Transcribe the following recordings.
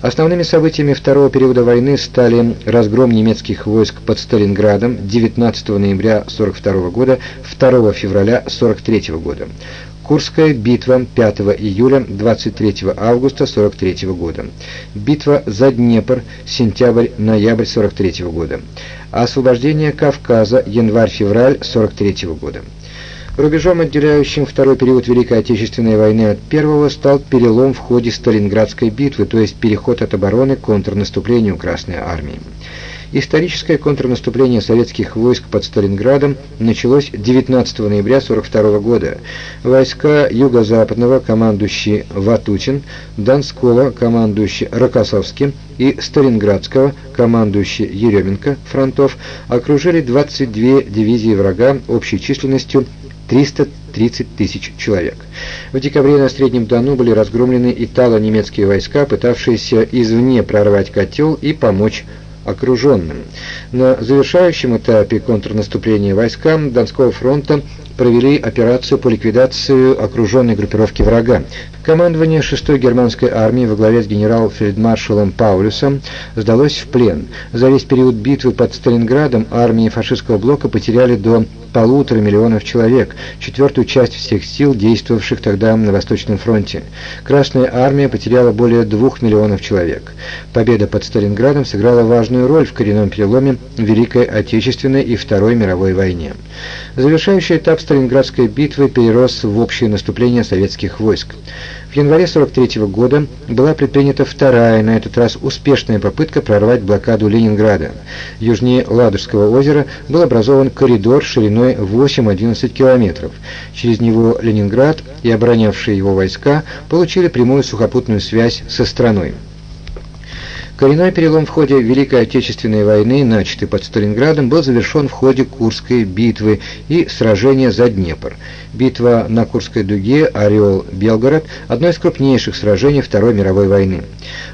Основными событиями второго периода войны стали разгром немецких войск под Сталинградом 19 ноября 1942 года, 2 февраля 1943 года. Курская битва 5 июля 23 августа 43 года. Битва за Днепр сентябрь-ноябрь 43 года. Освобождение Кавказа январь-февраль 43 года. Рубежом, отделяющим второй период Великой Отечественной войны от первого, стал перелом в ходе Сталинградской битвы, то есть переход от обороны к контрнаступлению Красной Армии. Историческое контрнаступление советских войск под Сталинградом началось 19 ноября 1942 года. Войска Юго-Западного, командующий Ватутин, Донского, командующий Рокоссовским и Сталинградского, командующий Еременко, фронтов, окружили 22 дивизии врага общей численностью 330 тысяч человек. В декабре на Среднем Дону были разгромлены итало-немецкие войска, пытавшиеся извне прорвать котел и помочь окруженным. На завершающем этапе контрнаступления войскам Донского фронта провели операцию по ликвидации окруженной группировки врага. Командование 6-й германской армии во главе с генерал-фельдмаршалом Паулюсом сдалось в плен. За весь период битвы под Сталинградом армии фашистского блока потеряли до полутора миллионов человек, четвертую часть всех сил, действовавших тогда на Восточном фронте. Красная армия потеряла более двух миллионов человек. Победа под Сталинградом сыграла важную роль в коренном переломе Великой Отечественной и Второй мировой войне. Завершающий этап Сталинградской битвы перерос в общее наступление советских войск. В январе 43 года была предпринята вторая, на этот раз успешная попытка прорвать блокаду Ленинграда. Южнее Ладожского озера был образован коридор шириной 8-11 километров. Через него Ленинград и оборонявшие его войска получили прямую сухопутную связь со страной. Коренной перелом в ходе Великой Отечественной войны, начатый под Сталинградом, был завершен в ходе Курской битвы и сражения за Днепр. Битва на Курской дуге Орел-Белгород – одно из крупнейших сражений Второй мировой войны.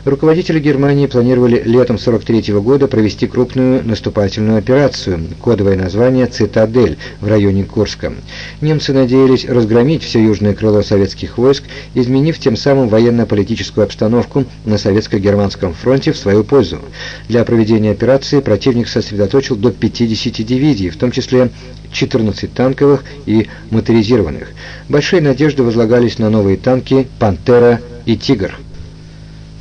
Руководители Германии планировали летом 43 года провести крупную наступательную операцию, кодовое название «Цитадель» в районе Курска. Немцы надеялись разгромить все южное крыло советских войск, изменив тем самым военно-политическую обстановку на советско-германском фронте в свою пользу. Для проведения операции противник сосредоточил до 50 дивизий, в том числе 14 танковых и моторизированных. Большие надежды возлагались на новые танки «Пантера» и «Тигр».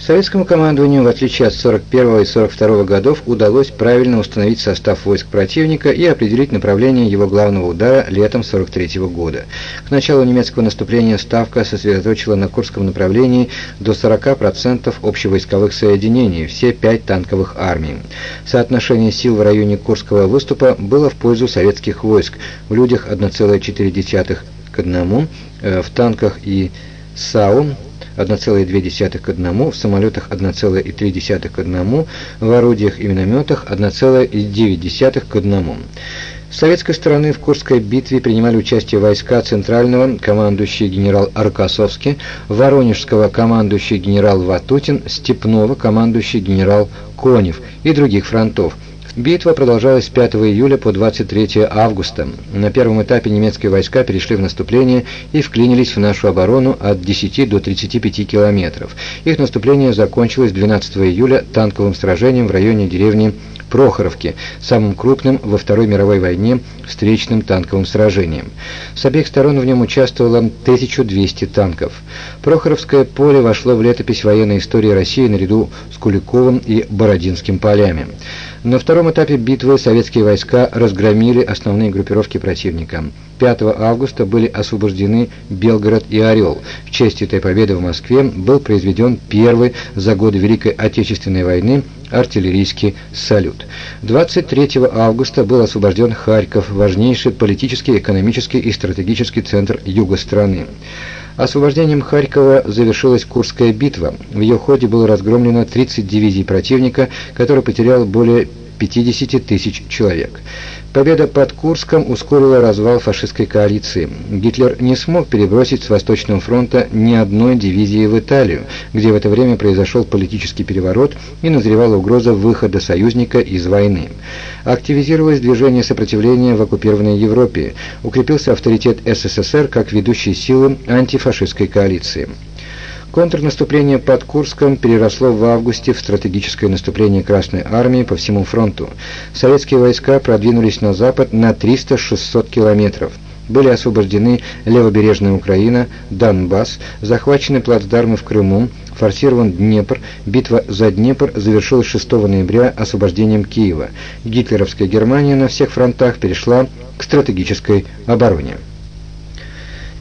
Советскому командованию, в отличие от 41 и 42 годов, удалось правильно установить состав войск противника и определить направление его главного удара летом 43 года. К началу немецкого наступления Ставка сосредоточила на Курском направлении до 40% общевойсковых соединений, все пять танковых армий. Соотношение сил в районе Курского выступа было в пользу советских войск, в людях 1,4 к 1, э, в танках и САУ 1,2 к 1, в самолетах 1,3 к 1, в орудиях и минометах 1,9 к 1. С советской стороны в Курской битве принимали участие войска Центрального, командующий генерал Аркасовский, Воронежского, командующий генерал Ватутин, Степного, командующий генерал Конев и других фронтов – Битва продолжалась с 5 июля по 23 августа. На первом этапе немецкие войска перешли в наступление и вклинились в нашу оборону от 10 до 35 километров. Их наступление закончилось 12 июля танковым сражением в районе деревни Прохоровки, самым крупным во Второй мировой войне встречным танковым сражением. С обеих сторон в нем участвовало 1200 танков. Прохоровское поле вошло в летопись военной истории России наряду с Куликовым и Бородинским полями. На втором этапе битвы советские войска разгромили основные группировки противника. 5 августа были освобождены Белгород и Орел. В честь этой победы в Москве был произведен первый за годы Великой Отечественной войны артиллерийский салют. 23 августа был освобожден Харьков, важнейший политический, экономический и стратегический центр юга страны. Освобождением Харькова завершилась Курская битва. В ее ходе было разгромлено 30 дивизий противника, который потерял более 50 тысяч человек. Победа под Курском ускорила развал фашистской коалиции. Гитлер не смог перебросить с Восточного фронта ни одной дивизии в Италию, где в это время произошел политический переворот и назревала угроза выхода союзника из войны. Активизировалось движение сопротивления в оккупированной Европе, укрепился авторитет СССР как ведущей силы антифашистской коалиции. Контрнаступление под Курском переросло в августе в стратегическое наступление Красной Армии по всему фронту. Советские войска продвинулись на запад на 300-600 километров. Были освобождены левобережная Украина, Донбасс, захвачены плацдармы в Крыму, форсирован Днепр, битва за Днепр завершилась 6 ноября освобождением Киева. Гитлеровская Германия на всех фронтах перешла к стратегической обороне.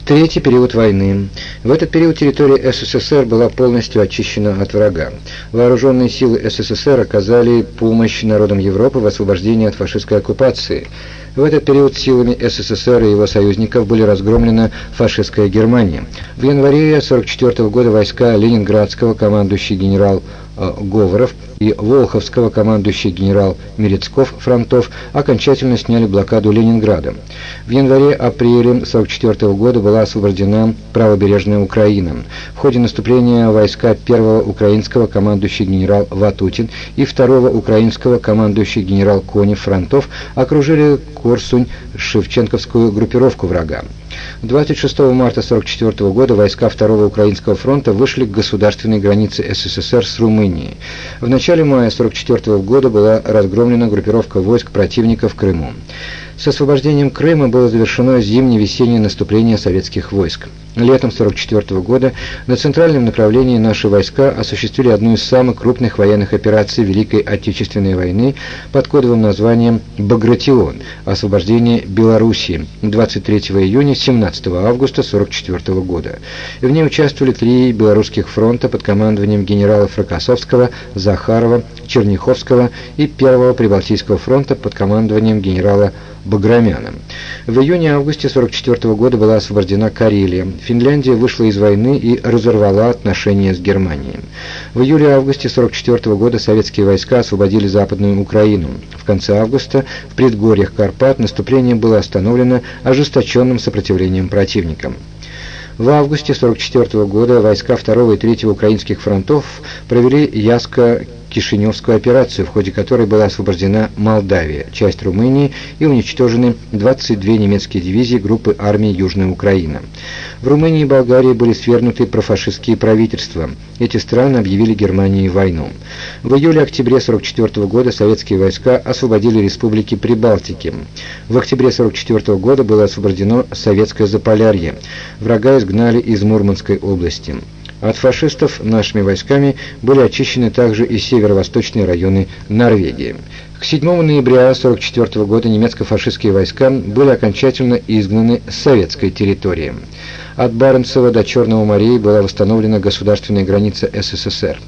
Третий период войны. В этот период территория СССР была полностью очищена от врага. Вооруженные силы СССР оказали помощь народам Европы в освобождении от фашистской оккупации. В этот период силами СССР и его союзников были разгромлена фашистская Германия. В январе 1944 года войска Ленинградского командующий генерал Говоров и Волховского командующий генерал Мерецков фронтов окончательно сняли блокаду Ленинграда. В январе-апреле 1944 года была освобождена правобережная Украина. В ходе наступления войска первого украинского командующий генерал Ватутин и второго украинского командующий генерал Конев фронтов окружили Корсунь Шевченковскую группировку врага. 26 марта 1944 года войска Второго Украинского фронта вышли к государственной границе СССР с Румынией. В начале мая 1944 года была разгромлена группировка войск противника в Крыму. С освобождением Крыма было завершено зимне-весеннее наступление советских войск. Летом 1944 года на центральном направлении наши войска осуществили одну из самых крупных военных операций Великой Отечественной войны под кодовым названием «Багратион» – освобождение Белоруссии 23 июня 17 августа 1944 года. В ней участвовали три белорусских фронта под командованием генералов Рокоссовского, Захарова, Черняховского и Первого Прибалтийского фронта под командованием генерала Баграмяна. В июне-августе 1944 года была освобождена Карелия. Финляндия вышла из войны и разорвала отношения с Германией. В июле-августе 1944 года советские войска освободили Западную Украину. В конце августа в предгорьях Карпат наступление было остановлено ожесточенным сопротивлением противника. В августе 1944 года войска 2 и 3 украинских фронтов провели Яско Кишиневскую операцию, в ходе которой была освобождена Молдавия, часть Румынии и уничтожены 22 немецкие дивизии группы армии Южная Украина. В Румынии и Болгарии были свергнуты профашистские правительства. Эти страны объявили Германии войну. В июле-октябре 1944 года советские войска освободили республики Прибалтики. В октябре 1944 года было освобождено Советское Заполярье. Врага изгнали из Мурманской области. От фашистов нашими войсками были очищены также и северо-восточные районы Норвегии. К 7 ноября 1944 года немецко-фашистские войска были окончательно изгнаны с советской территории. От Баренцева до Черного моря была восстановлена государственная граница СССР.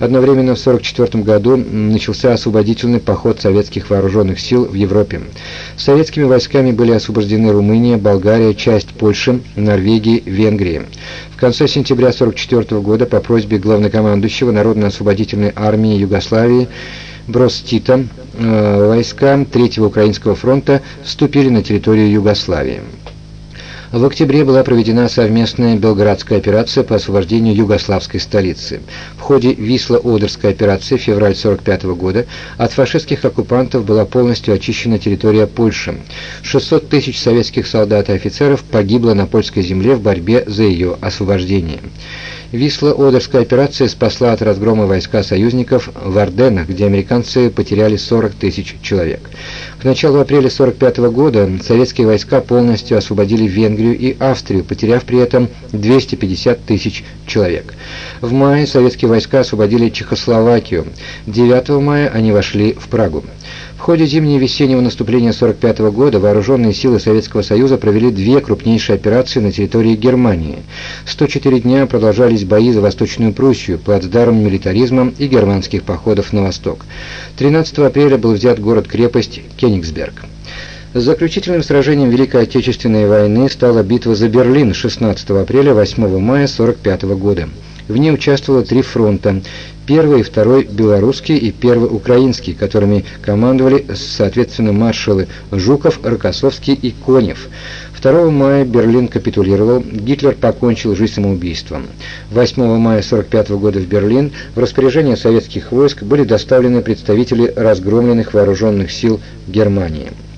Одновременно в 1944 году начался освободительный поход советских вооруженных сил в Европе. Советскими войсками были освобождены Румыния, Болгария, часть Польши, Норвегии, Венгрии. В конце сентября 1944 года по просьбе главнокомандующего Народно-освободительной армии Югославии Бростита э, войска Третьего Украинского фронта вступили на территорию Югославии. В октябре была проведена совместная белградская операция по освобождению югославской столицы. В ходе Висло-Одерской операции февраль 1945 года от фашистских оккупантов была полностью очищена территория Польши. 600 тысяч советских солдат и офицеров погибло на польской земле в борьбе за ее освобождение. Висло-Одерская операция спасла от разгрома войска союзников в Орденах, где американцы потеряли 40 тысяч человек. К началу апреля 1945 года советские войска полностью освободили Венгрию и Австрию, потеряв при этом 250 тысяч человек. В мае советские войска освободили Чехословакию. 9 мая они вошли в Прагу. В ходе зимне-весеннего наступления 1945 года вооруженные силы Советского Союза провели две крупнейшие операции на территории Германии. 104 дня продолжались бои за Восточную Пруссию, плацдарм милитаризма и германских походов на восток. 13 апреля был взят город-крепость Кенигсберг. Заключительным сражением Великой Отечественной войны стала битва за Берлин 16 апреля-8 мая 1945 года. В ней участвовало три фронта первый и второй белорусский и первый украинский, которыми командовали, соответственно, маршалы Жуков, Рокоссовский и Конев. 2 мая Берлин капитулировал, Гитлер покончил жизнь самоубийством. 8 мая 1945 года в Берлин в распоряжение советских войск были доставлены представители разгромленных вооруженных сил Германии.